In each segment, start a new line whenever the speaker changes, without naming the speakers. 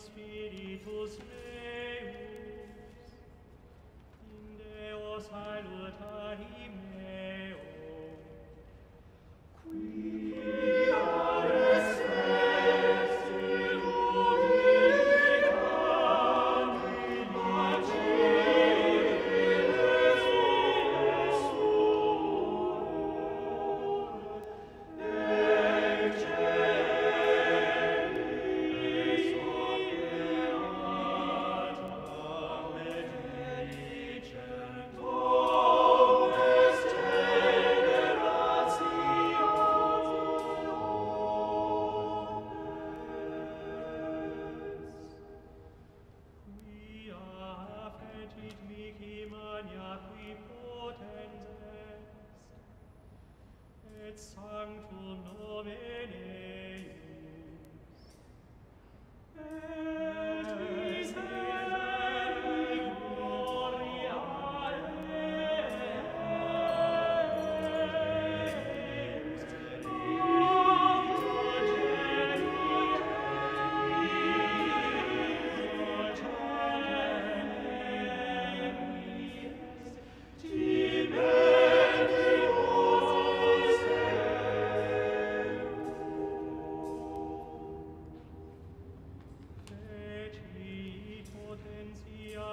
spiritus meus in deo salutaribus et sanctum nomen eius. Et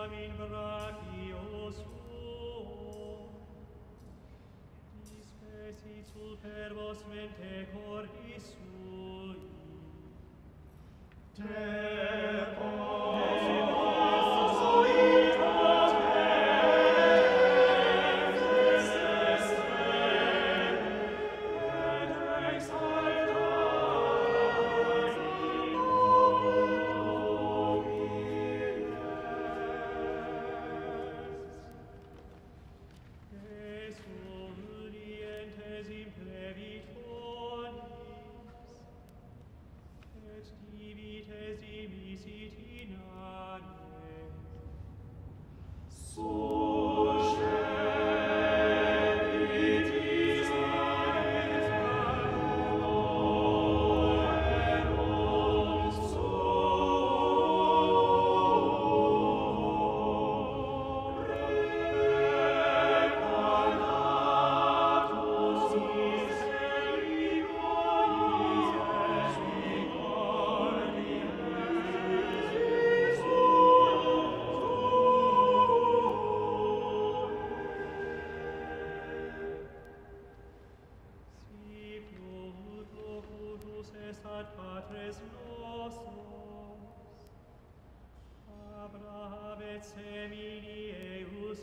Iam in brachio suo, dispesit superbos mente cordis sui. Te soul. est ad patres nostros. Abra habet semini eius